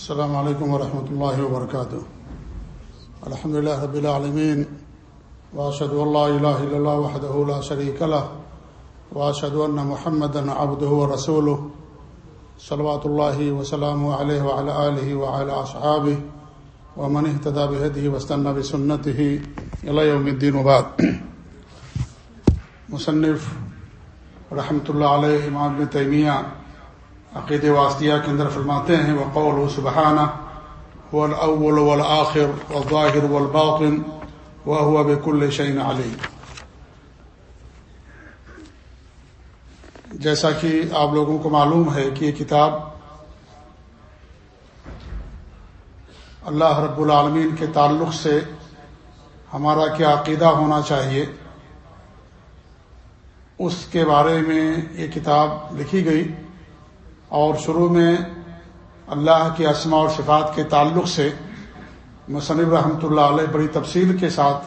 السلام علیکم ورحمۃ اللہ وبرکاتہ الحمد لله رب العالمين واشهد ان لا اله الا الله وحده لا شريك له واشهد ان محمدا عبده ورسوله، صلوات الله وسلامه عليه وعلى اله وعلى اصحابه ومن اهتدى بهديه واستنى بسنته الى يوم الدين وبعد. مصنف رحمۃ اللہ علیہ امام ابن تیمیہ عقید واسطیہ کے اندر فرماتے ہیں وقول سبحانہ هو الاول والآخر والظاہر والباطن وهو بكل شيء علیم جیسا کہ آپ لوگوں کو معلوم ہے کہ یہ کتاب اللہ رب العالمین کے تعلق سے ہمارا کیا عقیدہ ہونا چاہیے، اس کے بارے میں یہ کتاب لکھی گئی۔ اور شروع میں اللہ کے اسما اور صفات کے تعلق سے مصنف رحمۃ اللہ علیہ بڑی تفصیل کے ساتھ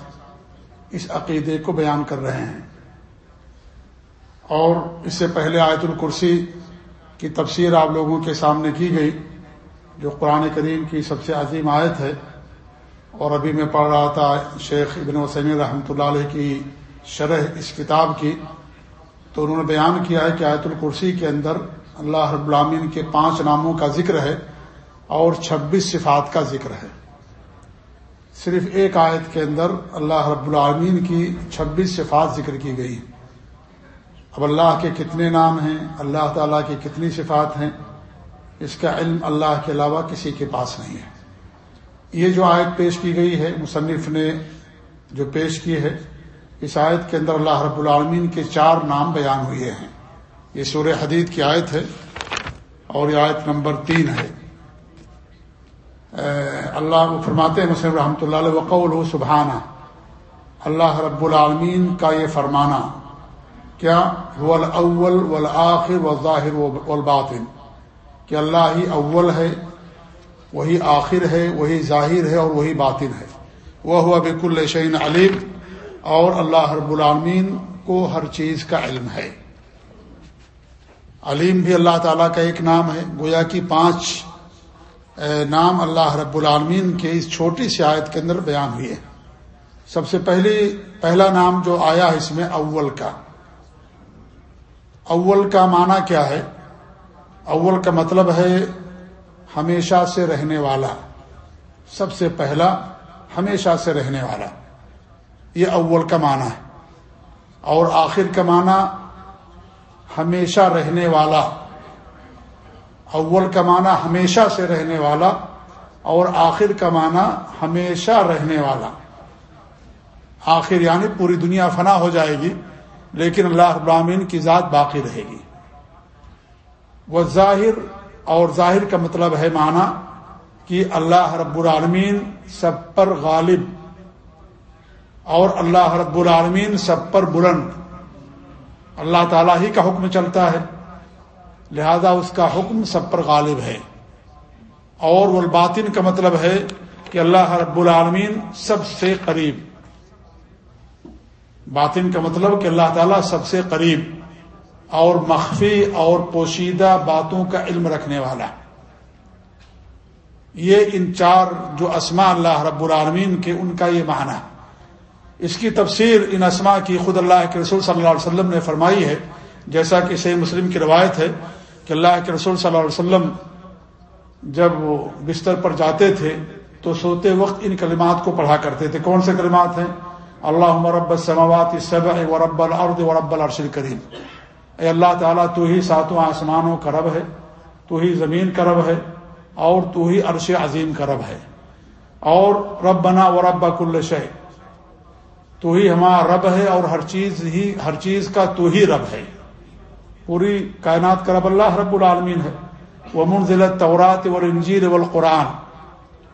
اس عقیدے کو بیان کر رہے ہیں۔ اور اس سے پہلے آیت الکرسی کی تفسیر آپ لوگوں کے سامنے کی گئی، جو قرآن کریم کی سب سے عظیم آیت ہے۔ اور ابھی میں پڑھ رہا تھا شیخ ابن وسیم رحمۃ اللہ علیہ کی شرح اس کتاب کی، تو انہوں نے بیان کیا ہے کہ آیت الکرسی کے اندر اللہ رب العامین کے پانچ ناموں کا ذکر ہے اور چھبیس صفات کا ذکر ہے۔ صرف ایک آیت کے اندر اللہ رب العالمین کی چھبیس صفات ذکر کی گئی اب اللہ کے کتنے نام ہیں، اللہ تعالیٰ کی کتنی صفات ہیں، اس کا علم اللہ کے علاوہ کسی کے پاس نہیں ہے۔ یہ جو آیت پیش کی گئی ہے، مصنف نے جو پیش کی ہے، اس آیت کے اندر اللہ رب العالمین کے چار نام بیان ہوئے ہیں۔ یہ سورہ حدید کی آیت ہے اور یہ آیت نمبر تین ہے۔ اللہ فرماتے ہیں، مسلم رحمۃ اللہ علیہ وقول سبحانہ اللہ رب العالمین کا یہ فرمانا، کیا اول والآخر والظاہر والباطن، کہ اللہ ہی اول ہے، وہی آخر ہے، وہی ظاہر ہے اور وہی باطن ہے۔ وہ ہوا بک الشعین علیم، اور اللہ رب العالمین کو ہر چیز کا علم ہے۔ علیم بھی اللہ تعالیٰ کا ایک نام ہے، گویا کی پانچ نام اللہ رب العالمین کے اس چھوٹی سی آیت کے اندر بیان ہوئے سب سے پہلی، پہلا نام جو آیا ہے اس میں اول کا۔ اول کا معنی کیا ہے؟ اول کا مطلب ہے ہمیشہ سے رہنے والا۔ سب سے پہلا، ہمیشہ سے رہنے والا۔ یہ اول کا معنی ہے۔ اور آخر کا معنی ہمیشہ رہنے والا۔ اول کا معنی ہمیشہ سے رہنے والا اور آخر کا معنی ہمیشہ رہنے والا۔ آخر یعنی پوری دنیا فنا ہو جائے گی، لیکن اللہ ابراہین کی ذات باقی رہے گی۔ وہ ظاہر اور ظاہر کا مطلب ہے معنی کہ اللہ رب العالمین سب پر غالب اور اللہ رب العالمین سب پر بلند۔ اللہ تعالیٰ ہی کا حکم چلتا ہے۔ لہذا اس کا حکم سب پر غالب ہے۔ اور والباطن کا مطلب ہے کہ اللہ رب العالمین سب سے قریب۔ باطن کا مطلب کہ اللہ تعالیٰ سب سے قریب۔ اور مخفی اور پوشیدہ باتوں کا علم رکھنے والا۔ یہ ان چار جو اسما اللہ رب العالمین کے ان کا یہ معنی۔ ہے اس کی تفسیر ان اسما کی خود اللہ کے رسول صلی اللہ علیہ وسلم نے فرمائی ہے، جیسا کہ صحیح مسلم کی روایت ہے کہ اللہ کے رسول صلی اللہ علیہ وسلم جب وہ بستر پر جاتے تھے تو سوتے وقت ان کلمات کو پڑھا کرتے تھے۔ کون سے کلمات ہیں؟ اللہ مرب السماوات سب و رب العرد و رب الرشل کریم اے اللہ تعالیٰ، تو ہی ساتوں آسمانوں کا رب ہے، تو ہی زمین کا رب ہے، اور تو ہی عرش عظیم کا رب ہے۔ اور رب بنا و رب کل شہ تو ہی ہمارا رب ہے اور ہر چیز ہی ہر چیز کا تو ہی رب ہے۔ پوری کائنات کا رب اللہ رب العالمین ہے۔ وہ منزل طورات و انجیر والقرآن۔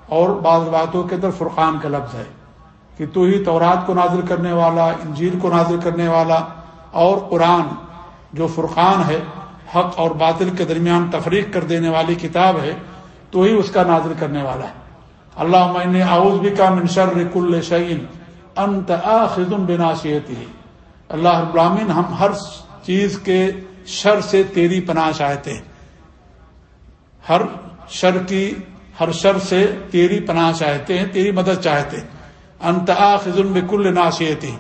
اور بعض باتوں کے اندر فرقان کا لفظ ہے کہ تو ہی تورات کو نازل کرنے والا انجیر کو نازل کرنے والا اور قرآن جو فرقان ہے، حق اور باطل کے درمیان تفریق کر دینے والی کتاب ہے، تو ہی اس کا نازل کرنے والا ہے۔ اللہ میں آؤز بھی کا منشر رک الشعین انت آخذ بناسیتی اللہ ابراہین ہم ہر چیز کے شر سے تیری پناہ چاہتے ہیں۔ ہر شر کی، ہر شر سے تیری پناہ چاہتے ہیں، تیری مدد چاہتے ہیں۔ انتہا خزم بکل ناسیتی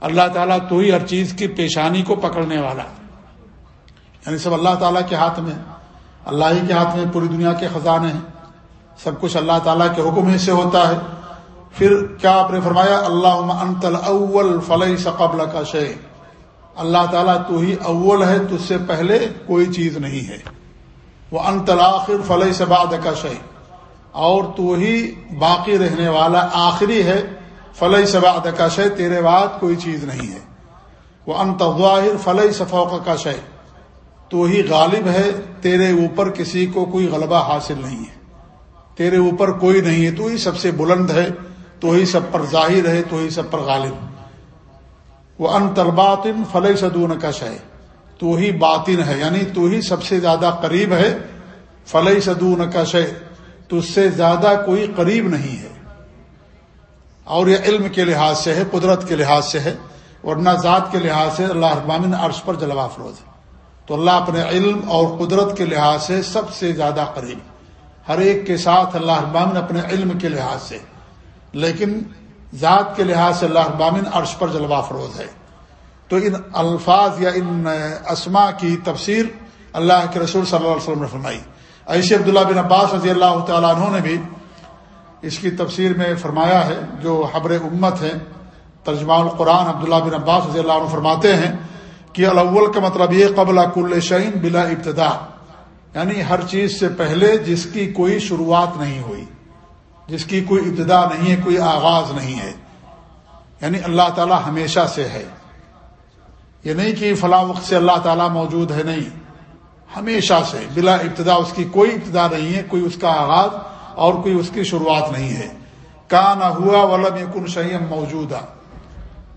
اللہ تعالیٰ تو ہی ہر چیز کی پیشانی کو پکڑنے والا۔ یعنی سب اللہ تعالیٰ کے ہاتھ میں، اللہ ہی کے ہاتھ میں پوری دنیا کے خزانے ہیں۔ سب کچھ اللہ تعالیٰ کے حکم ہی سے ہوتا ہے۔ پھر کیا آپ نے فرمایا؟ اللہ انت الاول فلئی سقبل کا شے اللہ تعالیٰ تو ہی اول ہے تج سے پہلے کوئی چیز نہیں ہے۔ وہ انت الآخر فلئی بعد کا شے اور تو ہی باقی رہنے والا آخری ہے فلئی بعد کا شے تیرے بعد کوئی چیز نہیں ہے۔ وہ انت ظاہر فلئی صفوق کا شے تو ہی غالب ہے، تیرے اوپر کسی کو کوئی غلبہ حاصل نہیں ہے۔ تیرے اوپر کوئی نہیں ہے، تو ہی سب سے بلند ہے۔ تو ہی سب پر ظاہر ہے، تو ہی سب پر غالب۔ وہ ان طلبات فلح صدون کا شے تو ہی باطن ہے یعنی تو ہی سب سے زیادہ قریب ہے۔ فلح صدون کا شے تو اس سے زیادہ کوئی قریب نہیں ہے۔ اور یہ علم کے لحاظ سے ہے، قدرت کے لحاظ سے ہے ورنہ ذات کے لحاظ سے اللہ ابامن عرش پر جلوہ فروز ہے تو اللہ اپنے علم اور قدرت کے لحاظ سے سب سے زیادہ قریب۔ ہر ایک کے ساتھ اللہ ابامن اپنے علم کے لحاظ سے۔ لیکن ذات کے لحاظ سے اللہ ابامن عرش پر جلوہ فروز ہے۔ تو ان الفاظ یا ان اسما کی تفسیر اللہ کے رسول صلی اللہ علیہ وسلم نے فرمائی۔ ایسے عبداللہ بن عباس رضی اللہ تعالیٰ عنہ نے بھی اس کی تفسیر میں فرمایا ہے، جو حبر امت ہے، ترجمہ القرآن عبداللہ بن عباس رضی اللہ عنہ فرماتے ہیں کہ الاول کا مطلب یہ قبل کل شعین بلا ابتدا یعنی ہر چیز سے پہلے جس کی کوئی شروعات نہیں ہوئی۔ جس کی کوئی ابتدا نہیں ہے، کوئی آغاز نہیں ہے۔ یعنی اللہ تعالیٰ ہمیشہ سے ہے۔ یہ نہیں کہ فلاں وقت سے اللہ تعالیٰ موجود ہے، نہیں۔ ہمیشہ سے، بلا ابتدا اس کی کوئی ابتدا نہیں ہے، کوئی اس کا آغاز اور کوئی اس کی شروعات نہیں ہے۔ کا نہ ہوا ولم یکن شیم موجود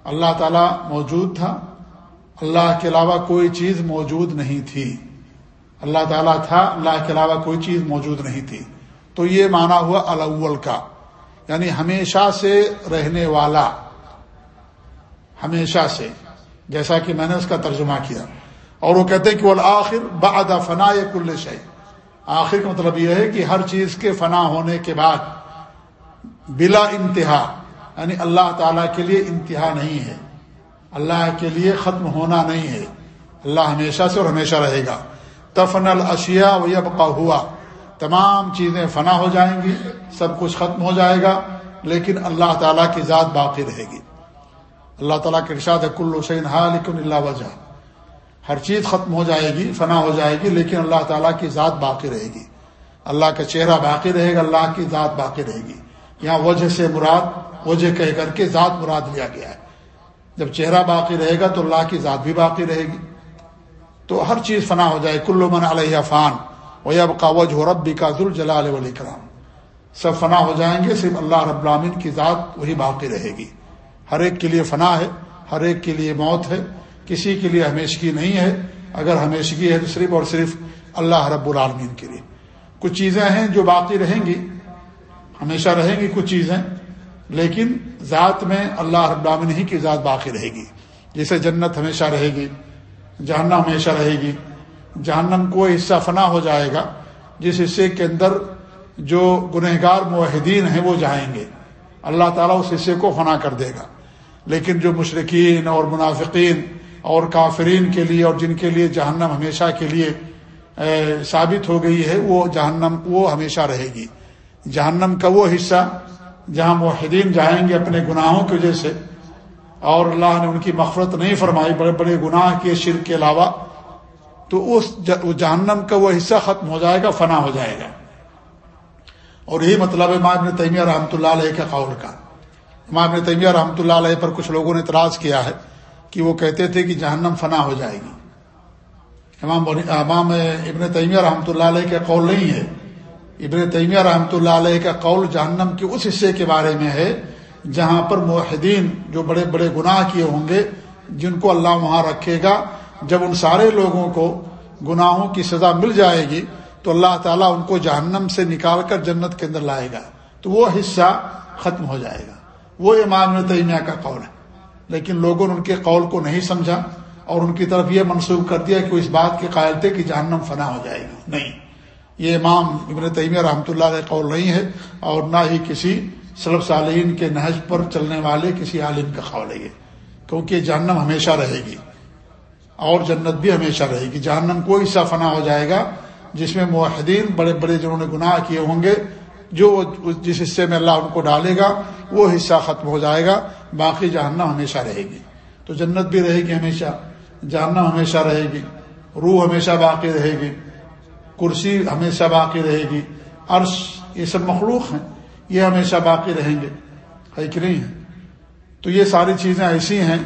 اللہ تعالیٰ موجود تھا۔ اللہ کے علاوہ کوئی چیز موجود نہیں تھی۔ اللہ تعالیٰ تھا، اللہ کے علاوہ کوئی چیز موجود نہیں تھی۔ تو یہ مانا ہوا الاول کا یعنی ہمیشہ سے رہنے والا، ہمیشہ سے، جیسا کہ میں نے اس کا ترجمہ کیا۔ اور وہ کہتے ہیں کہ وہ آخر بعد فنا کل شے آخر کا مطلب یہ ہے کہ ہر چیز کے فنا ہونے کے بعد، بلا انتہا یعنی اللہ تعالی کے لیے انتہا نہیں ہے۔ اللہ کے لیے ختم ہونا نہیں ہے۔ اللہ ہمیشہ سے اور ہمیشہ رہے گا۔ تفن الشیا و یبقا ہوا۔ تمام چیزیں فنا ہو جائیں گی، سب کچھ ختم ہو جائے گا، لیکن اللہ تعالیٰ کی ذات باقی رہے گی۔ اللہ تعالیٰ کے ارشاد کل حسین ہا لیکن اللہ وجہ۔ ہر چیز ختم ہو جائے گی، فنا ہو جائے گی، لیکن اللہ تعالیٰ کی ذات باقی رہے گی۔ اللہ کا چہرہ باقی رہے گا، اللہ کی ذات باقی رہے گی۔ یہاں وجہ سے مراد، وجہ کہہ کر کے ذات مراد لیا گیا ہے۔ جب چہرہ باقی رہے گا تو اللہ کی ذات بھی باقی رہے گی۔ تو ہر چیز فنا ہو جائے۔ کلو من علیہ فان۔ و اب کا وجہ رب کا ذل جلال ولی کرام سب فنا ہو جائیں گے، صرف اللہ رب العالمین کی ذات وہی باقی رہے گی۔ ہر ایک کے لیے فنا ہے، ہر ایک کے لیے موت ہے، کسی کے لیے ہمیشگی نہیں ہے۔ اگر ہمیشگی ہے تو صرف اور صرف اللہ رب العالمین کے لیے۔ کچھ چیزیں ہیں جو باقی رہیں گی، ہمیشہ رہیں گی کچھ چیزیں، لیکن ذات میں اللہ رب العالمین ہی کی ذات باقی رہے گی۔ جیسے جنت ہمیشہ رہے گی، جہنم ہمیشہ رہے گی جہنم کو حصہ فنا ہو جائے گا، جس حصے کے اندر جو گنہگار معاہدین ہیں وہ جائیں گے۔ اللہ تعالیٰ اس حصے کو فنا کر دے گا۔ لیکن جو مشرقین اور منافقین اور کافرین کے لیے اور جن کے لیے جہنم ہمیشہ کے لیے ثابت ہو گئی ہے، وہ جہنم، وہ ہمیشہ رہے گی۔ جہنم کا وہ حصہ جہاں موحدین جائیں گے اپنے گناہوں کی وجہ سے۔ اور اللہ نے ان کی مفرت نہیں فرمائی، بڑے بڑے گناہ کے، شرک کے علاوہ۔ تو اس جہنم کا وہ حصہ ختم ہو جائے گا، فنا ہو جائے گا۔ اور یہی مطلب ہے امام ابن تیمیہ رحمۃ اللہ علیہ کے قول کا۔ امام ابن تیمیہ رحمۃ اللہ علیہ پر کچھ لوگوں نے اعتراض کیا ہے کہ وہ کہتے تھے کہ جہنم فنا ہو جائے گی۔ امام امام ابن تیمیہ رحمۃ اللہ علیہ کا قول نہیں ہے۔ ابن تیمیہ رحمۃ اللہ علیہ کا قول جہنم کے اس حصے کے بارے میں ہے جہاں پر معاہدین جو بڑے بڑے گناہ کیے ہوں گے، جن کو اللہ وہاں رکھے گا جب ان سارے لوگوں کو گناہوں کی سزا مل جائے گی، تو اللہ تعالیٰ ان کو جہنم سے نکال کر جنت کے اندر لائے گا۔ تو وہ حصہ ختم ہو جائے گا۔ وہ امام تیمیہ کا قول ہے۔ لیکن لوگوں نے ان کے قول کو نہیں سمجھا اور ان کی طرف یہ منسوخ کر دیا کہ وہ اس بات کے قائل تھے کہ جہنم فنا ہو جائے گی نہیں۔ یہ امام ابن تیمیہ رحمۃ اللہ علیہ قول نہیں ہے اور نہ ہی کسی سلب صالحین کے نہج پر چلنے والے کسی عالم کا قول ہے یہ۔ کیونکہ جہنم ہمیشہ رہے گی۔ اور جنت بھی ہمیشہ رہے گی۔ جہنم کوئی حصہ فنا ہو جائے گا جس میں معاہدین بڑے بڑے جنہوں نے گناہ کیے ہوں گے، جو جس حصے میں اللہ ان کو ڈالے گا، وہ حصہ ختم ہو جائے گا۔ باقی جہنم ہمیشہ رہے گی۔ تو جنت بھی رہے گی ہمیشہ، جہنم ہمیشہ رہے گی، روح ہمیشہ باقی رہے گی، کرسی ہمیشہ باقی رہے گی۔ عرش، یہ سب مخلوق ہیں، یہ ہمیشہ باقی رہیں گے۔ ہے کہ نہیں؟ ہے تو یہ ساری چیزیں ایسی ہیں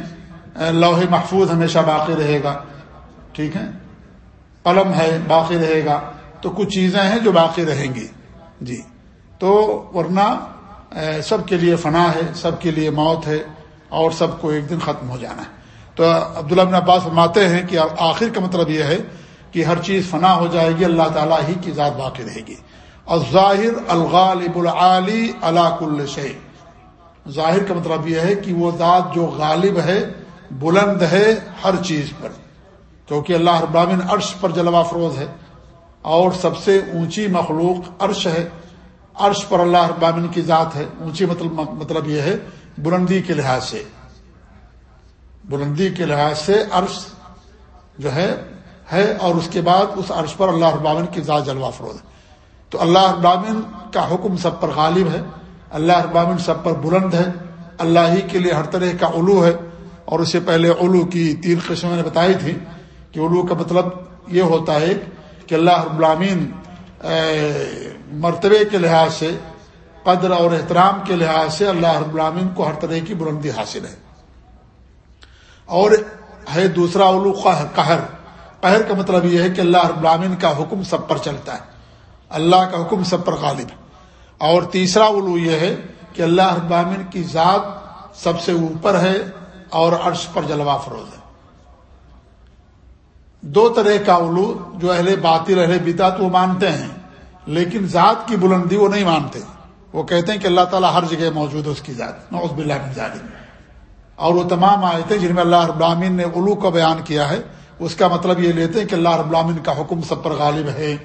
لوح محفوظ ہمیشہ باقی رہے گا۔ ٹھیک ہے؟ قلم ہے، باقی رہے گا۔ تو کچھ چیزیں ہیں جو باقی رہیں گی۔ جی۔ تو ورنہ سب کے لیے فنا ہے، سب کے لیے موت ہے، اور سب کو ایک دن ختم ہو جانا ہے۔ تو عبداللہ بن عباس فرماتے ہیں کہ آخر کا مطلب یہ ہے کہ ہر چیز فنا ہو جائے گی، اللہ تعالیٰ ہی کی ذات باقی رہے گی۔ اور ظاہر الغالب العلی اللہ کل ظاہر کا مطلب یہ ہے کہ وہ ذات جو غالب ہے بلند ہے ہر چیز پر۔ کیونکہ اللہ ابامن عرش پر جلوہ فروز ہے۔ اور سب سے اونچی مخلوق عرش ہے۔ عرش پر اللہ ابامن کی ذات ہے۔ اونچی مطلب مطلب یہ ہے، بلندی کے لحاظ سے۔ بلندی کے لحاظ سے عرش جو ہے ہے اور اس کے بعد اس عرش پر اللہ ابامن کی ذات جلوہ فروز ہے۔ تو اللہ ابامن کا حکم سب پر غالب ہے۔ اللہ ابامن سب پر بلند ہے۔ اللہ ہی کے لیے ہر طرح کا علو ہے۔ اور اس سے پہلے علو کی تین قسمیں نے بتائی تھی کہ علو کا مطلب یہ ہوتا ہے کہ اللہ ابامین مرتبے کے لحاظ سے، قدر اور احترام کے لحاظ سے اللہ رب العالمین کو ہر طرح کی بلندی حاصل ہے۔ اور ہے دوسرا علو قہر۔ قہر کا مطلب یہ ہے کہ اللہ رب العالمین کا حکم سب پر چلتا ہے۔ اللہ کا حکم سب پر غالب۔ ہے اور تیسرا علو یہ ہے کہ اللہ رب العالمین کی ذات سب سے اوپر ہے اور عرش پر جلوہ فروز ہے۔ دو طرح کا علو جو اہل باطل، اہل بیتا تو وہ مانتے ہیں، لیکن ذات کی بلندی وہ نہیں مانتے۔ وہ کہتے ہیں کہ اللہ تعالیٰ ہر جگہ موجود ہے، اس کی ذات۔ نوز باللہ من ظالم اور وہ تمام آیتیں جن میں اللہ رب العالمین نے علو کا بیان کیا ہے، اس کا مطلب یہ لیتے ہیں کہ اللہ رب العالمین کا حکم سب پر غالب ہے۔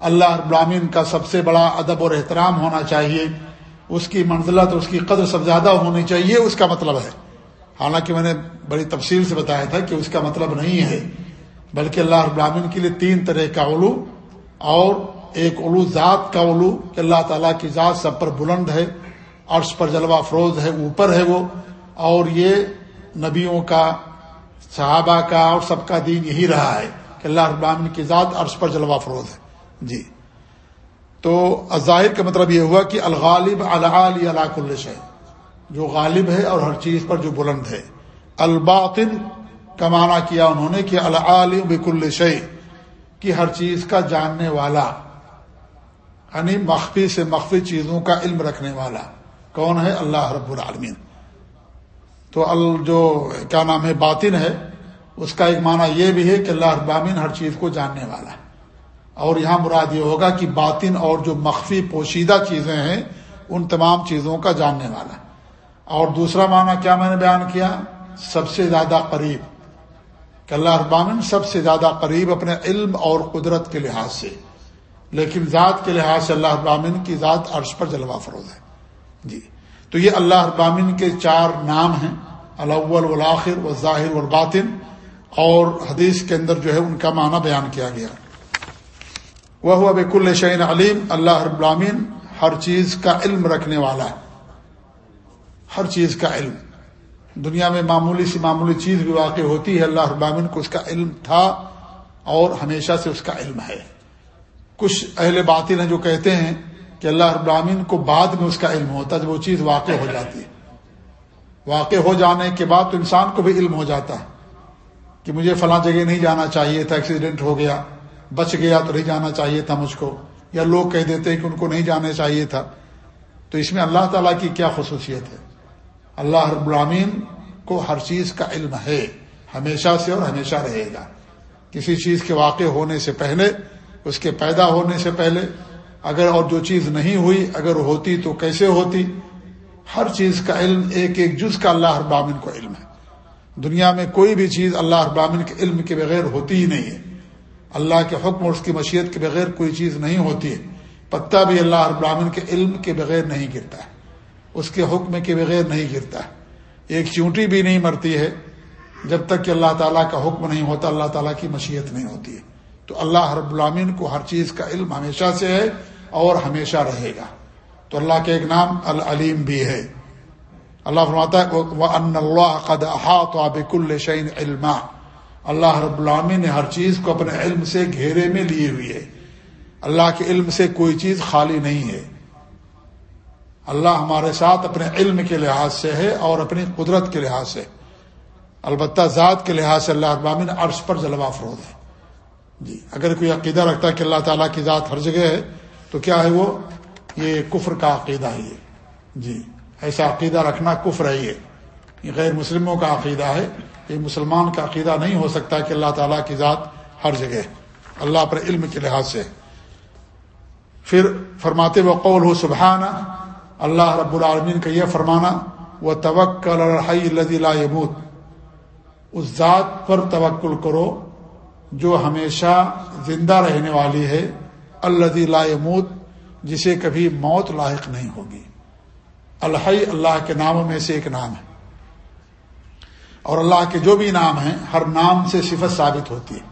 اللہ رب العالمین کا سب سے بڑا ادب اور احترام ہونا چاہیے۔ اس کی منزلت، اس کی قدر سب زیادہ ہونی چاہیے، اس کا مطلب ہے۔ حالانکہ میں نے بڑی تفصیل سے بتایا تھا کہ اس کا مطلب نہیں ہے، بلکہ اللہ رب العالمین کے لیے تین طرح کا علو اور ایک علو ذات کا علو کہ اللہ تعالیٰ کی ذات سب پر بلند ہے، عرش پر جلوہ افروز ہے، اوپر ہے وہ۔ اور یہ نبیوں کا، صحابہ کا اور سب کا دین یہی رہا ہے کہ اللہ ابامن کی ذات عرش پر جلوہ افروز ہے۔ جی۔ تو ظاہر کا مطلب یہ ہوا کہ الغالب العلی اللہ کلش ہے جو غالب ہے اور ہر چیز پر جو بلند ہے۔ الباطن کا معنی کیا انہوں نے کہ العالم بک الشع کی ہر چیز کا جاننے والا یعنی مخفی سے مخفی چیزوں کا علم رکھنے والا۔ کون ہے؟ اللہ رب العالمین۔ تو ال جو کیا نام ہے؟ باطن ہے، اس کا ایک معنی یہ بھی ہے کہ اللہ ابامین ہر چیز کو جاننے والا۔ ہے اور یہاں مراد یہ ہوگا کہ باطن اور جو مخفی پوشیدہ چیزیں ہیں، ان تمام چیزوں کا جاننے والا۔ ہے اور دوسرا معنی کیا میں نے بیان کیا؟ سب سے زیادہ قریب. کہ اللہ ابامن سب سے زیادہ قریب اپنے علم اور قدرت کے لحاظ سے. لیکن ذات کے لحاظ سے اللہ ابامن کی ذات عرش پر جلوہ فروز ہے. جی. تو یہ اللہ ابامن کے چار نام ہیں، الاول والآخر والظاہر والباطن، اور حدیث کے اندر جو ہے ان کا معنی بیان کیا گیا۔ وہ ہوا بک الشعین علیم، اللہ ابامین ہر چیز کا علم رکھنے والا ہے۔ ہر چیز کا علم۔ دنیا میں معمولی سی معمولی چیز بھی واقع ہوتی ہے، اللہ ابامن کو اس کا علم تھا اور ہمیشہ سے اس کا علم ہے۔ کچھ اہل باطل ہیں جو کہتے ہیں کہ اللہ ابراہین کو بعد میں اس کا علم ہوتا ہے جب وہ چیز واقع ہو جاتی ہے۔ واقع ہو جانے کے بعد تو انسان کو بھی علم ہو جاتا ہے کہ مجھے فلاں جگہ نہیں جانا چاہیے، تھا ایکسیڈنٹ ہو گیا، بچ گیا تو نہیں جانا چاہیے تھا مجھ کو، یا لوگ کہہ دیتے ہیں کہ ان کو نہیں جانا چاہیے تھا۔ تو اس میں اللہ تعالیٰ کی کیا خصوصیت ہے؟ اللہ رب العامین کو ہر چیز کا علم ہے۔ ہمیشہ سے اور ہمیشہ رہے گا۔ کسی چیز کے واقع ہونے سے پہلے، اس کے پیدا ہونے سے پہلے، اگر اور جو چیز نہیں ہوئی، اگر ہوتی تو کیسے ہوتی؟ ہر چیز کا علم، ایک ایک جز کا اللہ ابامن کو علم ہے۔ دنیا میں کوئی بھی چیز اللہ ابامن کے علم کے بغیر ہوتی ہی نہیں ہے۔ اللہ کے حکم اور اس کی مشیت کے بغیر کوئی چیز نہیں ہوتی ہے۔ پتہ بھی اللہ رب العالمین کے علم کے بغیر نہیں گرتا ہے۔ اس کے حکم کے بغیر نہیں گرتا ایک چونٹی بھی نہیں مرتی ہے۔ جب تک کہ اللہ تعالیٰ کا حکم نہیں ہوتا، اللہ تعالیٰ کی مشیت نہیں ہوتی ہے۔ تو اللہ رب العامین کو ہر چیز کا علم ہمیشہ سے ہے اور ہمیشہ رہے گا۔ تو اللہ کے ایک نام العلیم بھی ہے۔ اللہ فرماتا ہے ان اللہ قد احاط بكل شيء علما اللہ رب العالمین نے ہر چیز کو اپنے علم سے گھیرے میں لیے ہوئی ہے۔ اللہ کے علم سے کوئی چیز خالی نہیں ہے۔ اللہ ہمارے ساتھ اپنے علم کے لحاظ سے ہے اور اپنی قدرت کے لحاظ سے۔ البتہ ذات کے لحاظ سے اللہ ابامن عرش پر جلوہ فروغ ہے۔ جی اگر کوئی عقیدہ رکھتا ہے کہ اللہ تعالیٰ کی ذات ہر جگہ ہے، تو کیا ہے وہ؟ یہ کفر کا عقیدہ ہی ہے جی ایسا عقیدہ رکھنا کفر ہے یہ۔ غیر مسلموں کا عقیدہ ہے۔ یہ مسلمان کا عقیدہ نہیں ہو سکتا کہ اللہ تعالیٰ کی ذات ہر جگہ ہے۔ اللہ پر علم کے لحاظ سے۔ پھر فرماتے وہ قول ہو سبحانہ اللہ رب العالمین کا یہ فرمانا وہ توکل لا یموت اس ذات پر توکل کرو جو ہمیشہ زندہ رہنے والی ہے اللہ لا موت جسے کبھی موت لاحق نہیں ہوگی۔ الحی اللہ کے ناموں میں سے ایک نام ہے۔ اور اللہ کے جو بھی نام ہیں، ہر نام سے صفت ثابت ہوتی ہے۔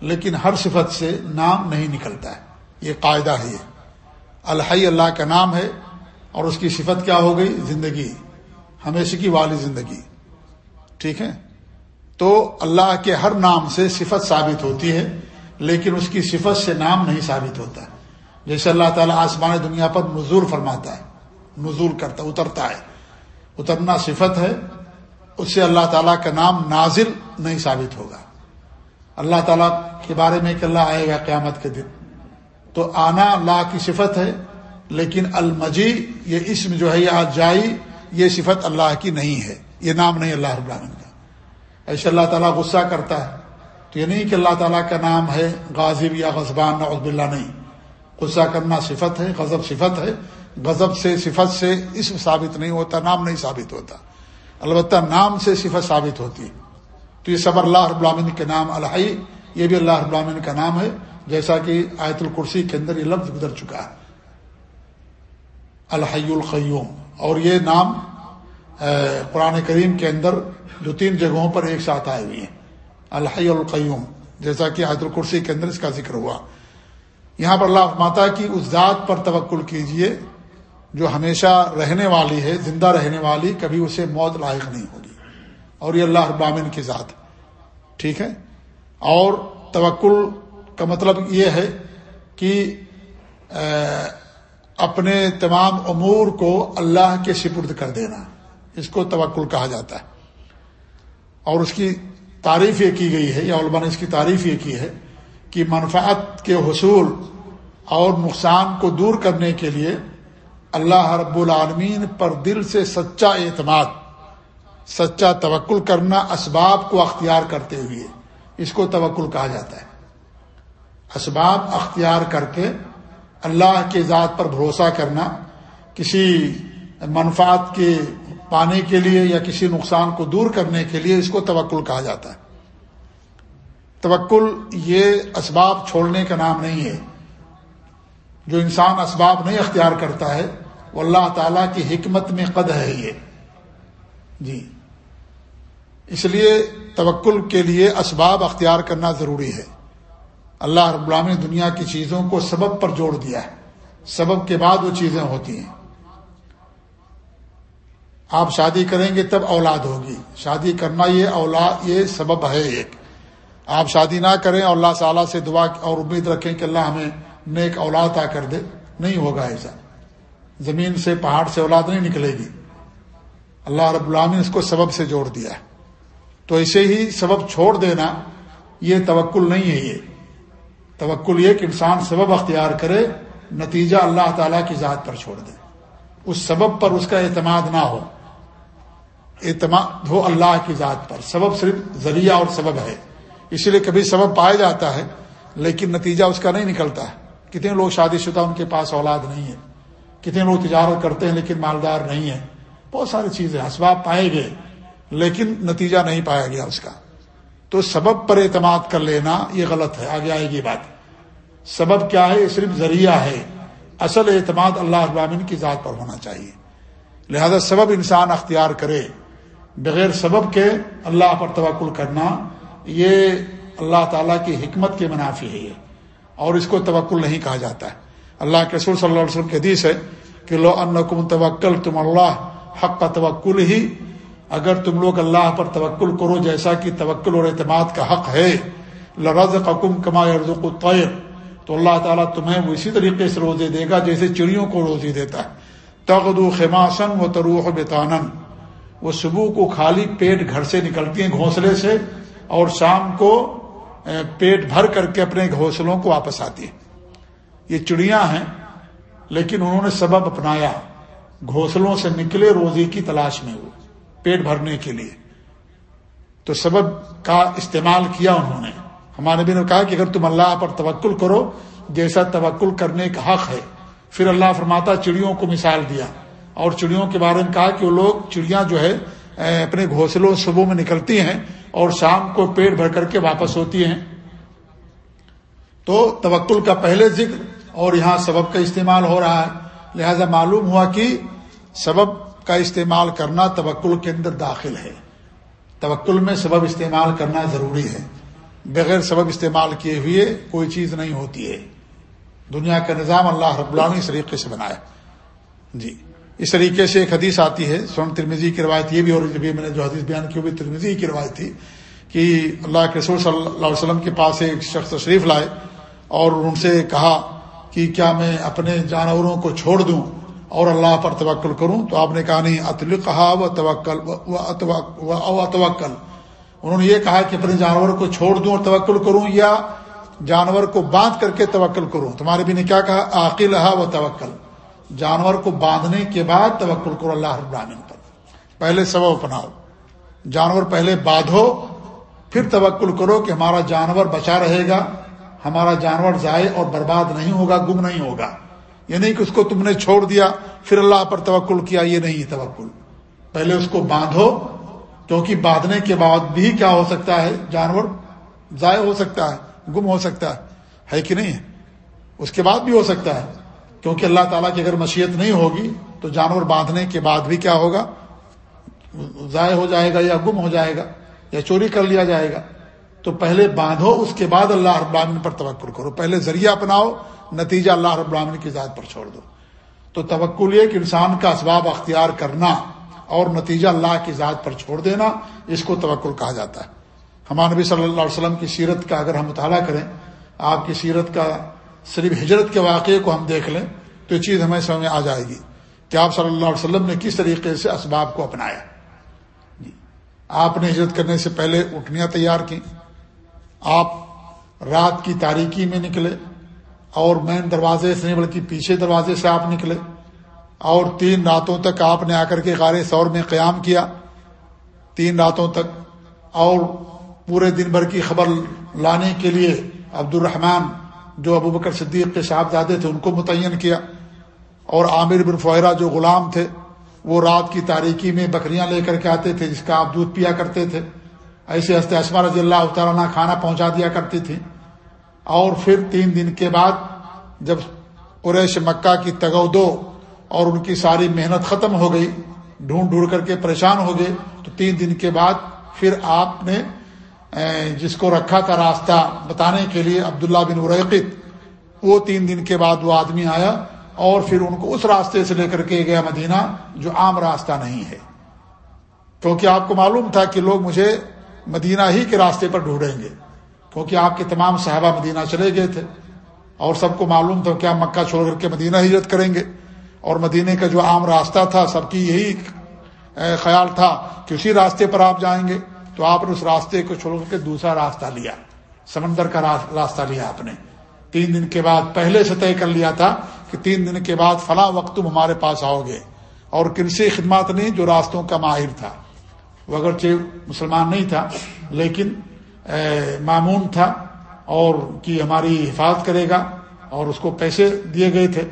لیکن ہر صفت سے نام نہیں نکلتا ہے۔ یہ قاعدہ ہے۔ یہ الحی اللہ کا نام ہے۔ اور اس کی صفت کیا ہو گئی؟ زندگی۔ ہمیشہ کی والی زندگی۔ ٹھیک ہے؟ تو اللہ کے ہر نام سے صفت ثابت ہوتی ہے، لیکن اس کی صفت سے نام نہیں ثابت ہوتا۔ جیسے اللہ تعالیٰ آسمان دنیا پر نزول فرماتا ہے، نزول کرتا، اترتا ہے۔ اترنا صفت ہے، اس سے اللہ تعالیٰ کا نام نازل نہیں ثابت ہوگا۔ اللہ تعالیٰ کے بارے میں کہ اللہ آئے گا قیامت کے دن۔ تو آنا اللہ کی صفت ہے لیکن المجی یہ اسم جو ہے، یہ جائی، یہ صفت اللہ کی نہیں ہے۔ یہ نام نہیں اللہ رب العالمین کا۔ ایسے اللہ تعالیٰ غصہ کرتا ہے، تو یہ نہیں کہ اللہ تعالیٰ کا نام ہے غازب یا غزبان نعوذ باللہ نہیں۔ غصہ کرنا صفت ہے، غضب صفت ہے۔ غضب سے صفت سے اسم ثابت نہیں ہوتا، نام نہیں ثابت ہوتا۔ البتہ نام سے صفت ثابت ہوتی۔ ہے تو یہ صبر اللہ رب العالمین کے نام الحی، یہ بھی اللہ رب العالمین کا نام ہے۔ جیسا کہ آیت الکرسی کے اندر یہ لفظ گزر چکا ہے۔ الحی القیوم اور یہ نام قرآن کریم کے اندر جو تین جگہوں پر ایک ساتھ آئے ہوئی ہیں۔ الحی القیوم، جیسا کہ حید الکرسی کے اندر اس کا ذکر ہوا۔ یہاں پر اللہ ماتا کی اس ذات پر توکل کیجیے جو ہمیشہ رہنے والی ہے، زندہ رہنے والی، کبھی اسے موت لاحق نہیں ہوگی۔ اور یہ اللہ ابامن کی ذات۔ ٹھیک ہے؟ اور توکل کا مطلب یہ ہے کہ اپنے تمام امور کو اللہ کے سپرد کر دینا، اس کو توکل کہا جاتا ہے۔ اور اس کی تعریف یہ کی گئی ہے، یا علماء نے اس کی تعریف یہ کی ہے کہ منفعت کے حصول اور نقصان کو دور کرنے کے لیے اللہ رب العالمین پر دل سے سچا اعتماد، سچا توکل کرنا اسباب کو اختیار کرتے ہوئے، اس کو توکل کہا جاتا ہے۔ اسباب اختیار کر کے اللہ کے ذات پر بھروسہ کرنا، کسی منفعت کے پانے کے لیے یا کسی نقصان کو دور کرنے کے لیے اس کو توکل کہا جاتا ہے۔ توکل یہ اسباب چھوڑنے کا نام نہیں ہے۔ جو انسان اسباب نہیں اختیار کرتا ہے، وہ اللہ تعالی کی حکمت میں قد ہے یہ۔ جی۔ اس لیے توکل کے لیے اسباب اختیار کرنا ضروری ہے۔ اللہ رب العالمین نے دنیا کی چیزوں کو سبب پر جوڑ دیا ہے۔ سبب کے بعد وہ چیزیں ہوتی ہیں۔ آپ شادی کریں گے تب اولاد ہوگی۔ شادی کرنا یہ اولاد، یہ سبب ہے ایک۔ آپ شادی نہ کریں اور اللہ تعالیٰ سے دعا اور امید رکھیں کہ اللہ ہمیں نیک اولاد آ کر دے۔ نہیں ہوگا ایسا۔ زمین سے، پہاڑ سے اولاد نہیں نکلے گی۔ اللہ رب العالمین اس کو سبب سے جوڑ دیا ہے۔ تو ایسے ہی سبب چھوڑ دینا، یہ توکل نہیں ہے یہ۔ توکل یہ کہ انسان سبب اختیار کرے، نتیجہ اللہ تعالیٰ کی ذات پر چھوڑ دے۔ اس سبب پر اس کا اعتماد نہ ہو۔ اعتماد ہو اللہ کی ذات پر۔ سبب صرف ذریعہ اور سبب ہے۔ اسی لیے کبھی سبب پایا جاتا ہے، لیکن نتیجہ اس کا نہیں نکلتا۔ ہے کتنے لوگ شادی شدہ، ان کے پاس اولاد نہیں ہے۔ کتنے لوگ تجارت کرتے ہیں، لیکن مالدار نہیں ہے۔ بہت ساری چیزیں، اسباب پائے گئے، لیکن نتیجہ نہیں پایا گیا اس کا۔ تو سبب پر اعتماد کر لینا یہ غلط ہے، آگے آئے گی بات۔ سبب کیا ہے؟ یہ صرف ذریعہ ہے۔ اصل اعتماد اللہ ابامن کی ذات پر ہونا چاہیے۔ لہذا سبب انسان اختیار کرے۔ بغیر سبب کے اللہ پر توقل کرنا، یہ اللہ تعالیٰ کی حکمت کے منافی ہے یہ۔ اور اس کو توکل نہیں کہا جاتا ہے۔ اللہ کے رسول صلی اللہ علیہ وسلم کے حدیث ہے کہ لو ان توکل تم اللہ حق کا توکل ہی اگر تم لوگ اللہ پر توکل کرو جیسا کہ توکل اور اعتماد کا حق ہے لرز قکم کما الطیر، تو اللہ تعالیٰ تمہیں وہ اسی طریقے سے روزے دے گا جیسے چڑیوں کو روزی دیتا ہے۔ تغدو خماسن و تروح بتانن وہ صبح کو خالی پیٹ گھر سے نکلتی ہیں گھونسلے سے اور شام کو پیٹ بھر کر کے اپنے گھونسلوں کو واپس آتی ہیں۔ یہ چڑیاں ہیں، لیکن انہوں نے سبب اپنایا، گھونسلوں سے نکلے روزی کی تلاش میں وہ۔ پیٹ بھرنے کے لیے۔ تو سبب کا استعمال کیا انہوں نے۔ ہمارے بھی نے کہا کہ اگر تم اللہ پر توکل کرو، جیسا توکل کرنے کا حق ہے۔ پھر اللہ فرماتا، چڑیوں کو مثال دیا۔ اور چڑیوں کے بارے میں کہا کہ وہ لوگ چڑیاں جو ہے اپنے گھونسلوں صبح میں نکلتی ہیں اور شام کو پیٹ بھر کر کے واپس ہوتی ہیں۔ تو توکل کا پہلے ذکر اور یہاں سبب کا استعمال ہو رہا ہے۔ لہذا معلوم ہوا کہ سبب کا استعمال کرنا توکل کے اندر داخل ہے۔ توکل میں سبب استعمال کرنا ضروری ہے۔ بغیر سبب استعمال کیے ہوئے کوئی چیز نہیں ہوتی ہے۔ دنیا کا نظام اللہ رب اللہ نے اس طریقے سے بنایا۔ جی۔ اس طریقے سے ایک حدیث آتی ہے۔ سون ترمیزی کی روایت یہ بھی اور میں نے جو حدیث بیان کی وہ بھی ترمیزی کی روایت تھی کہ اللہ کے رسول صلی اللہ علیہ وسلم کے پاس ایک شخص تشریف لائے اور ان سے کہا کہ کیا میں اپنے جانوروں کو چھوڑ دوں؟ اور اللہ پر توکل کروں تو آپ نے کہا نہیں اطل کہا و توکل و توکل انہوں نے یہ کہا کہ اپنے جانور کو چھوڑ دوں اور توکل کروں یا جانور کو باندھ کر کے توکل کروں۔ تمہارے بھی نے کیا کہا؟ عقل و توکل۔ جانور کو باندھنے کے بعد توکل کرو اللہ رب العالمین پر۔ پہلے سبب اپناؤ۔ جانور پہلے باندھو، پھر توکل کرو کہ ہمارا جانور بچا رہے گا، ہمارا جانور ضائع اور برباد نہیں ہوگا، گم نہیں ہوگا۔ یہ نہیں کہ اس کو تم نے چھوڑ دیا، پھر اللہ پر توکل کیا، یہ نہیں توکل۔ پہلے اس کو باندھو، کیونکہ باندھنے کے بعد بھی کیا ہو سکتا ہے؟ جانور ضائع ہو سکتا ہے، گم ہو سکتا ہے۔ ہے کہ نہیں؟ اس کے بعد بھی ہو سکتا ہے۔ کیونکہ اللہ تعالیٰ کی اگر مشیت نہیں ہوگی، تو جانور باندھنے کے بعد بھی کیا ہوگا؟ ضائع ہو جائے گا یا گم ہو جائے گا یا چوری کر لیا جائے گا۔ تو پہلے باندھو، اس کے بعد اللہ رب پر توکل کرو۔ پہلے ذریعہ اپناؤ نتیجہ اللہ رب العالمین کی ذات پر چھوڑ دو۔ تو توکل یہ کہ انسان کا اسباب اختیار کرنا اور نتیجہ اللہ کی ذات پر چھوڑ دینا، اس کو توکل کہا جاتا ہے۔ ہمارے نبی صلی اللہ علیہ وسلم کی سیرت کا اگر ہم مطالعہ کریں، آپ کی سیرت کا صرف ہجرت کے واقعے کو ہم دیکھ لیں، تو یہ چیز ہمیں سمجھ میں آ جائے گی کہ آپ صلی اللہ علیہ وسلم نے کس طریقے سے اسباب کو اپنایا۔ جی۔ آپ نے ہجرت کرنے سے پہلے اٹھنیاں تیار کی آپ رات کی تاریکی میں نکلے اور مین دروازے سے نہیں، بلکہ پیچھے دروازے سے آپ نکلے اور تین راتوں تک آپ نے آ کر کے غار سور میں قیام کیا۔ تین راتوں تک اور پورے دن بھر کی خبر لانے کے لیے عبد الرحمان جو ابو بکر صدیق کے صاحبزادے تھے، ان کو متعین کیا۔ اور عامر بن فہرا جو غلام تھے، وہ رات کی تاریکی میں بکریاں لے کر کے آتے تھے، جس کا آپ دودھ پیا کرتے تھے۔ ایسے ہنستے اسما رضی اللہ تعالیٰ کھانا پہنچا دیا کرتی تھی اور پھر تین دن کے بعد جب قریش مکہ کی تگودو اور ان کی ساری محنت ختم ہو گئی، ڈھونڈ ڈھونڈ کر کے پریشان ہو گئے، تو تین دن کے بعد پھر آپ نے جس کو رکھا تھا راستہ بتانے کے لیے عبداللہ بن ورقت وہ تین دن کے بعد وہ آدمی آیا اور پھر ان کو اس راستے سے لے کر کے گیا مدینہ جو عام راستہ نہیں ہے۔ کیونکہ آپ کو معلوم تھا کہ لوگ مجھے مدینہ ہی کے راستے پر ڈھونڈیں گے۔ کیونکہ آپ کے تمام صحابہ مدینہ چلے گئے تھے۔ اور سب کو معلوم تھا کہ آپ مکہ چھوڑ کر کے مدینہ ہجرت کریں گے۔ اور مدینہ کا جو عام راستہ تھا، سب کی یہی خیال تھا کہ اسی راستے پر آپ جائیں گے۔ تو آپ نے اس راستے کو چھوڑ کر کے دوسرا راستہ لیا۔ سمندر کا راستہ لیا آپ نے۔ تین دن کے بعد پہلے سے طے کر لیا تھا کہ تین دن کے بعد فلاں وقت تم ہمارے پاس آؤ گے۔ اور کنسی خدمات نہیں، جو راستوں کا ماہر تھا۔ وہ اگرچہ مسلمان نہیں تھا، لیکن معمون تھا اور کی ہماری حفاظت کرے گا اور اس کو پیسے دیے گئے تھے۔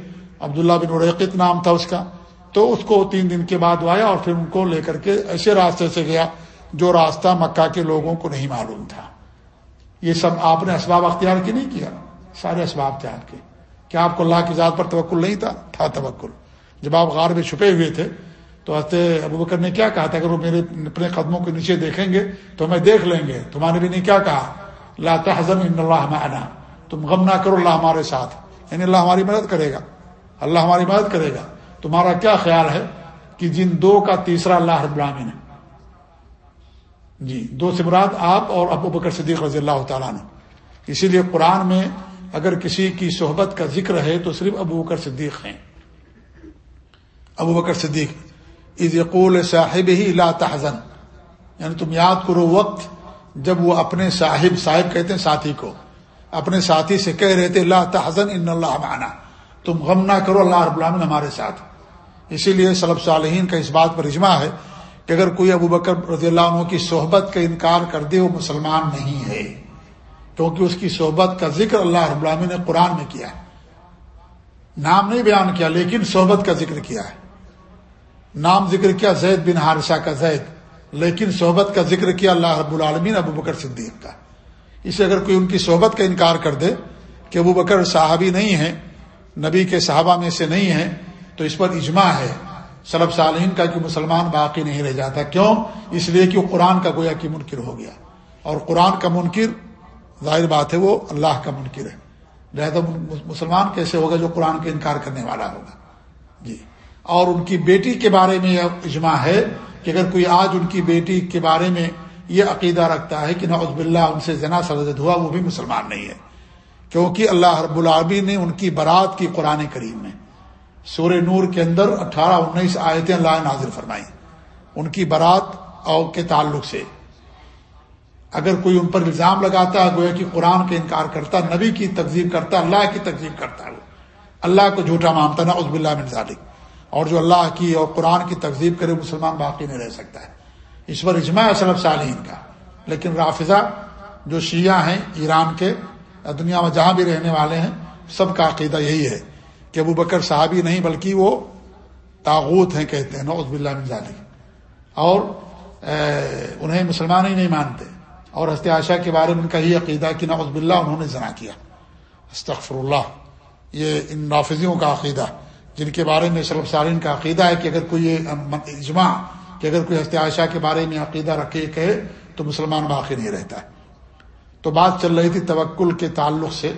عبداللہ بن الرقت نام تھا اس کا۔ تو اس کو تین دن کے بعد آیا اور پھر ان کو لے کر کے ایسے راستے سے گیا جو راستہ مکہ کے لوگوں کو نہیں معلوم تھا۔ یہ سب آپ نے اسباب اختیار کی نہیں کیا؟ سارے اسباب تھے آپ کے کیا آپ کو اللہ کی ذات پر توکل نہیں تھا؟ تھا توکل۔ جب آپ غار میں چھپے ہوئے تھے تو ابو بکر نے کیا کہا تھا اگر وہ میرے اپنے قدموں کے نیچے دیکھیں گے تو ہمیں دیکھ لیں گے۔ تمہارے بھی نے کیا کہا؟ لا تحزن ان اللہ معنا۔ تم غم نہ کرو اللہ ہمارے ساتھ۔ یعنی اللہ ہماری مدد کرے گا۔ اللہ ہماری مدد کرے گا۔ تمہارا کیا خیال ہے کہ جن دو کا تیسرا اللہ رب العالمین ہے؟ جی دو سے مراد آپ اور ابو بکر صدیق رضی اللہ تعالیٰ نے اسی لیے قرآن میں اگر کسی کی صحبت کا ذکر ہے تو صرف ابو بکر صدیق ہیں۔ ابو بکر صدیق۔ یقول صاحب ہی لا تحزن. یعنی تم یاد کرو وقت جب وہ اپنے صاحب صاحب کہتے ہیں ساتھی کو، اپنے ساتھی سے کہہ رہے تھے، لا تحزن، ان اللہ معنا. تم غم نہ کرو، اللہ رب العالمین ہمارے ساتھ. اسی لیے صلب صالحین کا اس بات پر اجماع ہے کہ اگر کوئی ابو بکر رضی اللہ عنہ کی صحبت کا انکار کر دے، وہ مسلمان نہیں ہے. کیونکہ اس کی صحبت کا ذکر اللہ رب العالمین نے قرآن میں کیا ہے. نام نہیں بیان کیا، لیکن صحبت کا ذکر کیا ہے. نام ذکر کیا زید بن حارثہ کا زید، لیکن صحبت کا ذکر کیا اللہ رب العالمین ابو بکر صدیق کا۔ اسے اگر کوئی ان کی صحبت کا انکار کر دے کہ ابو بکر صحابی نہیں ہیں، نبی کے صحابہ میں سے نہیں ہیں، تو اس پر اجماع ہے۔ سلب صالحین کا کہ مسلمان باقی نہیں رہ جاتا۔ کیوں؟ اس لیے کہ وہ قرآن کا گویا کہ منکر ہو گیا۔ اور قرآن کا منکر، ظاہر بات ہے وہ اللہ کا منکر ہے۔ لہذا مسلمان کیسے ہوگا جو قرآن کا انکار کرنے والا ہوگا؟ جی۔ اور ان کی بیٹی کے بارے میں یہ اجماع ہے کہ اگر کوئی آج ان کی بیٹی کے بارے میں یہ عقیدہ رکھتا ہے کہ نعوذ باللہ ان سے زنا سرد ہوا، وہ بھی مسلمان نہیں ہے۔ کیونکہ اللہ رب العابی نے ان کی برات کی قرآن کریم میں سور نور کے اندر اٹھارہ انیس آیتیں اللہ نازر فرمائی۔ ان کی برات اور کے تعلق سے۔ اگر کوئی ان پر الزام لگاتا ہے، گویا کہ قرآن کا انکار کرتا، نبی کی تقزیب کرتا، اللہ کی تقزیب کرتا ہے وہ۔ اللہ کو جھوٹا مانتا نا عزب اللہ من ذالک۔ اور جو اللہ کی اور قرآن کی تقزیب کرے مسلمان باقی نہیں رہ سکتا ہے۔ اس پر اجماع صلب صالحین کا۔ لیکن رافضہ جو شیعہ ہیں، ایران کے، دنیا میں جہاں بھی رہنے والے ہیں، سب کا عقیدہ یہی ہے کہ ابو بکر صحابی نہیں، بلکہ وہ تاغوت ہیں کہتے ہیں نوز باللہ من ذالک۔ اور انہیں مسلمان ہی نہیں مانتے۔ اور ہست عائشہ کے بارے میں ان کا یہ عقیدہ کہ نوز باللہ انہوں نے زنا کیا۔ استغفر اللہ، یہ ان نافذیوں کا عقیدہ۔ جن کے بارے میں سلب سالین کا عقیدہ ہے کہ اگر کوئی اجماع کہ اگر کوئی ہست عائشہ کے بارے میں عقیدہ رکھے کہے تو مسلمان باقی نہیں رہتا ہے۔ تو بات چل رہی تھی توکل کے تعلق سے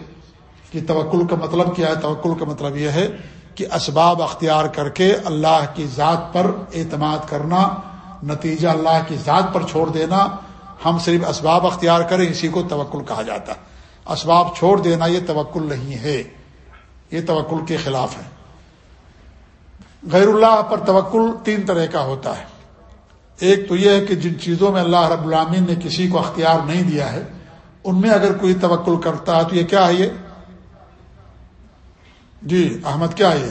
کہ توکل کا مطلب کیا ہے؟ توکل کا مطلب یہ ہے کہ اسباب اختیار کر کے اللہ کی ذات پر اعتماد کرنا، نتیجہ اللہ کی ذات پر چھوڑ دینا، ہم صرف اسباب اختیار کریں اسی کو توکل کہا جاتا ہے۔ اسباب چھوڑ دینا یہ توکل نہیں ہے، یہ توکل کے خلاف ہے۔ غیر اللہ پر توکل تین طرح کا ہوتا ہے۔ ایک تو یہ ہے کہ جن چیزوں میں اللہ رب العامین نے کسی کو اختیار نہیں دیا ہے، ان میں اگر کوئی توکل کرتا ہے تو یہ کیا ہے یہ؟ جی احمد، کیا ہے یہ؟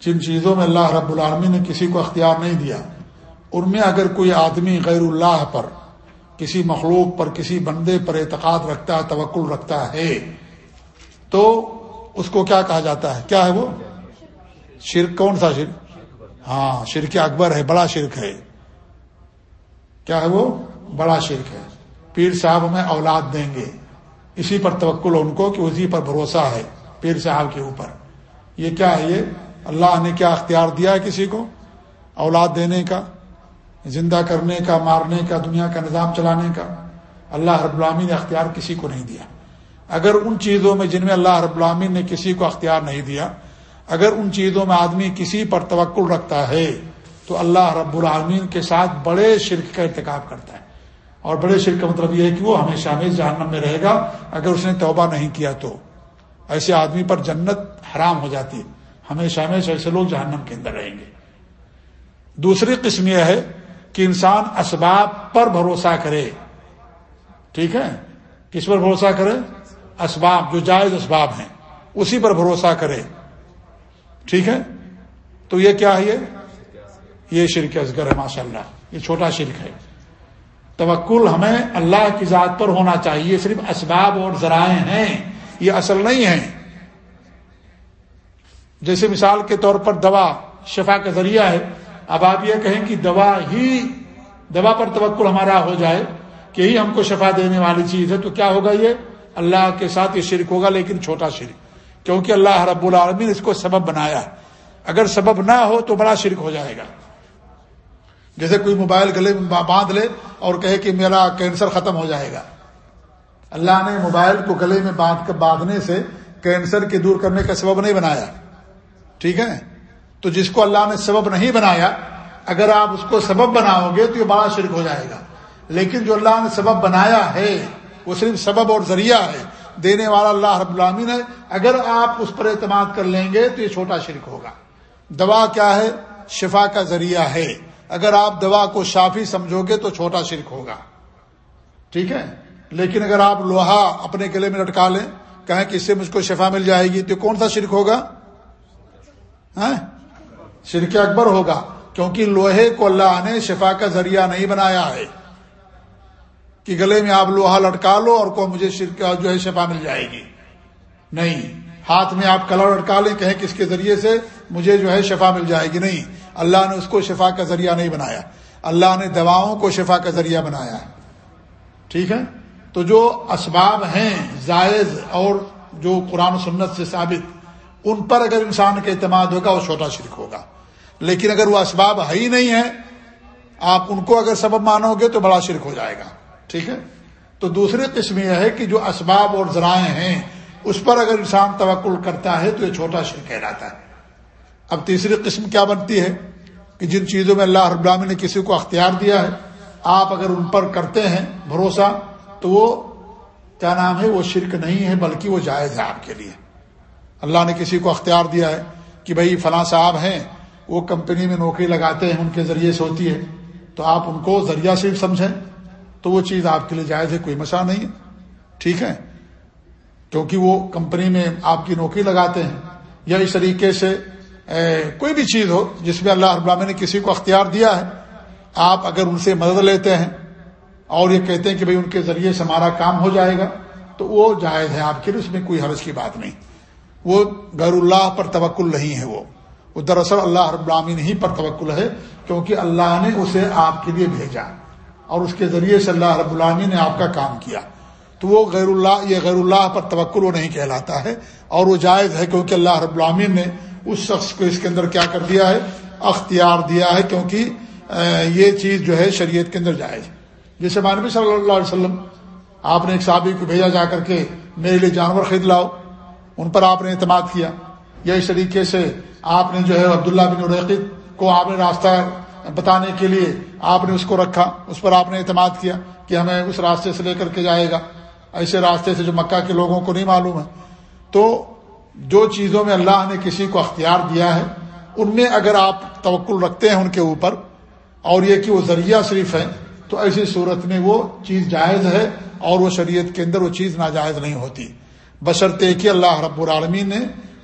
جن چیزوں میں اللہ رب العالمین نے کسی کو اختیار نہیں دیا، ان میں اگر کوئی آدمی غیر اللہ پر، کسی مخلوق پر، کسی بندے پر اعتقاد رکھتا ہے، توکل رکھتا ہے، تو اس کو کیا کہا جاتا ہے؟ کیا ہے وہ؟ شرک، کون سا شرک؟ ہاں شرک اکبر ہے، بڑا شرک ہے۔ کیا ہے وہ؟ بڑا شرک ہے۔ پیر صاحب ہمیں اولاد دیں گے۔ اسی پر توکل ان کو کہ اسی پر بھروسہ ہے، پیر صاحب کے اوپر۔ یہ کیا ہے یہ؟ اللہ نے کیا اختیار دیا ہے کسی کو؟ اولاد دینے کا، زندہ کرنے کا، مارنے کا، دنیا کا نظام چلانے کا۔ اللہ رب العامی نے اختیار کسی کو نہیں دیا۔ اگر ان چیزوں میں جن میں اللہ رب العامین نے کسی کو اختیار نہیں دیا، اگر ان چیزوں میں آدمی کسی پر توکل رکھتا ہے، تو اللہ رب العالمین کے ساتھ بڑے شرک کا ارتکاب کرتا ہے۔ اور بڑے شرک کا مطلب یہ ہے کہ وہ ہمیشہ ہمیشہ جہنم میں رہے گا، اگر اس نے توبہ نہیں کیا تو۔ ایسے آدمی پر جنت حرام ہو جاتی ہے۔ ہمیشہ ہمیشہ ایسے لوگ جہنم کے اندر رہیں گے۔ دوسری قسم یہ ہے کہ انسان اسباب پر بھروسہ کرے۔ ٹھیک ہے؟ کس پر بھروسہ کرے؟ اسباب، جو جائز اسباب ہیں، اسی پر بھروسہ کرے۔ ٹھیک ہے؟ تو یہ کیا ہے؟ یہ شرک ازگر ہے ماشاء اللہ یہ چھوٹا شرک ہے۔ توکل ہمیں اللہ کی ذات پر ہونا چاہیے۔ صرف اسباب اور ذرائع ہیں، یہ اصل نہیں ہے جیسے مثال کے طور پر دوا شفا کا ذریعہ ہے۔ اب آپ یہ کہیں کہ دوا ہی، دوا پر توکل ہمارا ہو جائے، کہ ہی ہم کو شفا دینے والی چیز ہے، تو کیا ہوگا یہ؟ اللہ کے ساتھ یہ شرک ہوگا لیکن چھوٹا شرک، کیونکہ اللہ رب العالمین اس کو سبب بنایا ہے۔ اگر سبب نہ ہو تو بڑا شرک ہو جائے گا۔ جیسے کوئی موبائل گلے میں باندھ لے اور کہے کہ میرا کینسر ختم ہو جائے گا۔ اللہ نے موبائل کو گلے میں باندھ کر باندھنے سے کینسر کے دور کرنے کا سبب نہیں بنایا۔ ٹھیک ہے؟ تو جس کو اللہ نے سبب نہیں بنایا، اگر آپ اس کو سبب بناؤ گے تو یہ بڑا شرک ہو جائے گا۔ لیکن جو اللہ نے سبب بنایا ہے وہ صرف سبب اور ذریعہ ہے۔ دینے والا اللہ رب العالمین ہے۔ اگر آپ اس پر اعتماد کر لیں گے تو یہ چھوٹا شرک ہوگا۔ دوا کیا ہے؟ شفا کا ذریعہ ہے۔ اگر آپ دوا کو شافی سمجھو گے تو چھوٹا شرک ہوگا۔ ٹھیک ہے؟ لیکن اگر آپ لوہا اپنے گلے میں لٹکا لیں، کہیں کہ اس سے مجھ کو شفا مل جائے گی، تو کون سا شرک ہوگا؟ ہاں؟ شرک اکبر ہوگا۔ کیونکہ لوہے کو اللہ نے شفا کا ذریعہ نہیں بنایا ہے۔ کہ گلے میں آپ لوہا لٹکا لو اور کو مجھے شرک جو ہے شفا مل جائے گی۔ نہیں، ہاتھ میں آپ کلر لٹکا لیں، کہیں کس کے ذریعے سے مجھے جو ہے شفا مل جائے گی۔ نہیں، اللہ نے اس کو شفا کا ذریعہ نہیں بنایا۔ اللہ نے دواؤں کو شفا کا ذریعہ بنایا۔ ہے ٹھیک ہے؟ تو جو اسباب ہیں زائز اور جو قرآن و سنت سے ثابت، ان پر اگر انسان کا اعتماد ہوگا، وہ چھوٹا شرک ہوگا۔ لیکن اگر وہ اسباب ہے ہی نہیں ہے، آپ ان کو اگر سبب مانو گے تو بڑا شرک ہو جائے گا۔ ٹھیک ہے؟ تو دوسری قسم یہ ہے کہ جو اسباب اور ذرائع ہیں، اس پر اگر انسان توکل کرتا ہے تو یہ چھوٹا شرک کہلاتا ہے۔ اب تیسری قسم کیا بنتی ہے؟ کہ جن چیزوں میں اللہ رب العالمین نے کسی کو اختیار دیا ہے، آپ اگر ان پر کرتے ہیں بھروسہ، تو وہ کیا نام ہے، وہ شرک نہیں ہے، بلکہ وہ جائز ہے آپ کے لیے۔ اللہ نے کسی کو اختیار دیا ہے کہ بھائی فلاں صاحب ہیں، وہ کمپنی میں نوکری لگاتے ہیں، ان کے ذریعے سے ہوتی ہے، تو آپ ان کو ذریعہ صرف سمجھیں۔ تو وہ چیز آپ کے لیے جائز ہے، کوئی مسئلہ نہیں ہے۔ ٹھیک ہے؟ کیونکہ وہ کمپنی میں آپ کی نوکری لگاتے ہیں یا اس طریقے سے کوئی بھی چیز ہو، جس میں اللہ ابرامی نے کسی کو اختیار دیا ہے، آپ اگر ان سے مدد لیتے ہیں اور یہ کہتے ہیں کہ بھئی ان کے ذریعے سے ہمارا کام ہو جائے گا، تو وہ جائز ہے آپ کے لیے، اس میں کوئی حرض کی بات نہیں۔ وہ غیر اللہ پر توکل نہیں ہے وہ۔ وہ دراصل اللہ رب العالمین ہی پر توکل ہے، کیونکہ اللہ نے اسے آپ کے لیے بھیجا۔ اور اس کے ذریعے سے اللہ رب العالمین نے آپ کا کام کیا۔ تو وہ غیر اللہ، یہ غیر اللہ پر توکل وہ نہیں کہلاتا ہے۔ اور وہ جائز ہے کیونکہ اللہ رب العالمین نے اس شخص کو اس کے اندر کیا کر دیا ہے؟ اختیار دیا ہے کیونکہ یہ چیز جو ہے شریعت کے اندر جائز جیسے مانوی صلی اللہ علیہ وسلم، آپ نے ایک صحابی کو بھیجا جا کر کے، میرے لیے جانور خرید لاؤ۔ ان پر آپ نے اعتماد کیا۔ یا اس طریقے سے آپ نے جو ہے عبداللہ بن الرقید کو آپ نے راستہ بتانے کے لیے آپ نے اس کو رکھا، اس پر آپ نے اعتماد کیا کہ ہمیں اس راستے سے لے کر کے جائے گا۔ ایسے راستے سے جو مکہ کے لوگوں کو نہیں معلوم ہے۔ تو جو چیزوں میں اللہ نے کسی کو اختیار دیا ہے، ان میں اگر آپ توقل رکھتے ہیں ان کے اوپر اور یہ کہ وہ ذریعہ صرف ہے، تو ایسی صورت میں وہ چیز جائز ہے اور وہ شریعت کے اندر وہ چیز ناجائز نہیں ہوتی۔ بشرطے کہ اللہ رب العالمین نے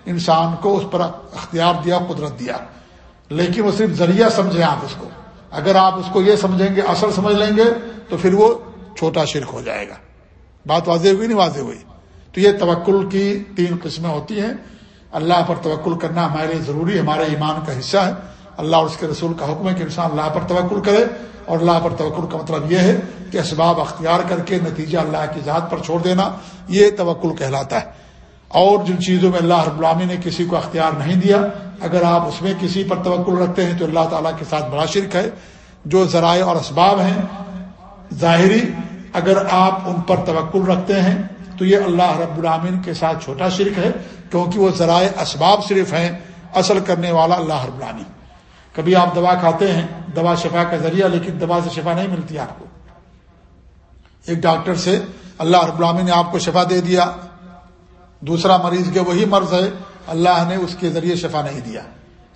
انسان کو اس پر اختیار دیا، قدرت دیا۔ لیکن وہ صرف ذریعہ سمجھیں آپ اس کو۔ اگر آپ اس کو یہ سمجھیں گے، اصل سمجھ لیں گے، تو پھر وہ چھوٹا شرک ہو جائے گا۔ بات واضح ہوئی نہیں واضح ہوئی؟ تو یہ توکل کی تین قسمیں ہوتی ہیں۔ اللہ پر توکل کرنا ہمارے لیے ضروری، ہمارے ایمان کا حصہ ہے۔ اللہ اور اس کے رسول کا حکم ہے کہ انسان اللہ پر توکل کرے، اور اللہ پر توکل کا مطلب یہ ہے کہ اسباب اختیار کر کے نتیجہ اللہ کی ذات پر چھوڑ دینا، یہ توکل کہلاتا ہے۔ اور جن چیزوں میں اللہ رب الامی نے کسی کو اختیار نہیں دیا، اگر آپ اس میں کسی پر توکل رکھتے ہیں تو اللہ تعالیٰ کے ساتھ بڑا شرک ہے۔ جو ذرائع اور اسباب ہیں، ظاہری اگر آپ ان پر توکل رکھتے ہیں تو یہ اللہ رب العامن کے ساتھ چھوٹا شرک ہے، کیونکہ وہ ذرائع اسباب صرف ہیں، اصل کرنے والا اللہ رب العامن کبھی آپ دوا کھاتے ہیں، دوا شفا کا ذریعہ، لیکن دوا سے شفا نہیں ملتی آپ کو۔ ایک ڈاکٹر سے، اللہ رب العالمین نے آپ کو شفا دے دیا دوسرا مریض کے وہی مرض ہے، اللہ نے اس کے ذریعے شفا نہیں دیا۔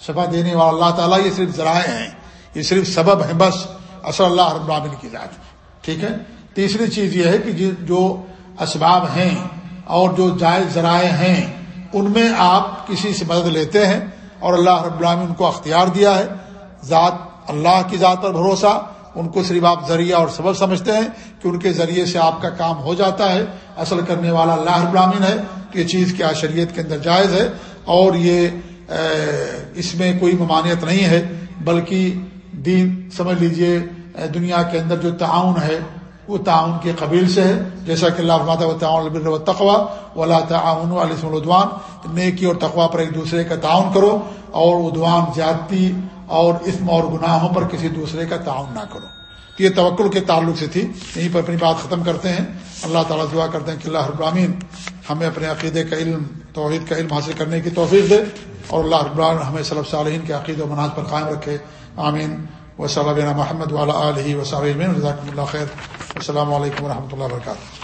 شفا دینے والا اللہ تعالیٰ یہ صرف ذرائع ہیں، یہ صرف سبب ہیں، بس اصل اللہ رب العالمین کی ذات ٹھیک ہے؟ تیسری چیز یہ ہے کہ جی، جو اسباب ہیں اور جو جائز ذرائع ہیں، ان میں آپ کسی سے مدد لیتے ہیں اور اللہ رب العالمین ان کو اختیار دیا ہے۔ ذات اللہ کی ذات پر بھروسہ، ان کو صرف آپ ذریعہ اور سبب سمجھتے ہیں کہ ان کے ذریعے سے آپ کا کام ہو جاتا ہے۔ اصل کرنے والا اللہ رب العالمین ہے۔ کہ یہ چیز کیا شریعت کے اندر جائز ہے اور یہ اس میں کوئی ممانعت نہیں ہے، بلکہ دین، سمجھ لیجیے دنیا کے اندر جو تعاون ہے، وہ تعاون کے قبیل سے ہے۔ جیسا کہ اللہ و تعاون و تقوا و اللہ تعاون علیہ الدوان نیکی اور تقوا پر ایک دوسرے کا تعاون کرو اور ادوان زیادتی اور اسم اور گناہوں پر کسی دوسرے کا تعاون نہ کرو۔ تو یہ توکل کے تعلق سے تھی۔ یہیں پر اپنی بات ختم کرتے ہیں۔ اللہ تعالیٰ دعا کرتے ہیں کہ اللہ ابراہین ہمیں اپنے عقیدے کا علم، توحید کا علم حاصل کرنے کی توفیق دے اور اللہ ابراہین ہمیں صلی صالحین کے عقید و مناظ پر قائم رکھے۔ آمین۔ و صلی محمد والا علیہ وسلم اللہ خیر۔ السلام علیکم و رحمۃ اللہ وبرکاتہ۔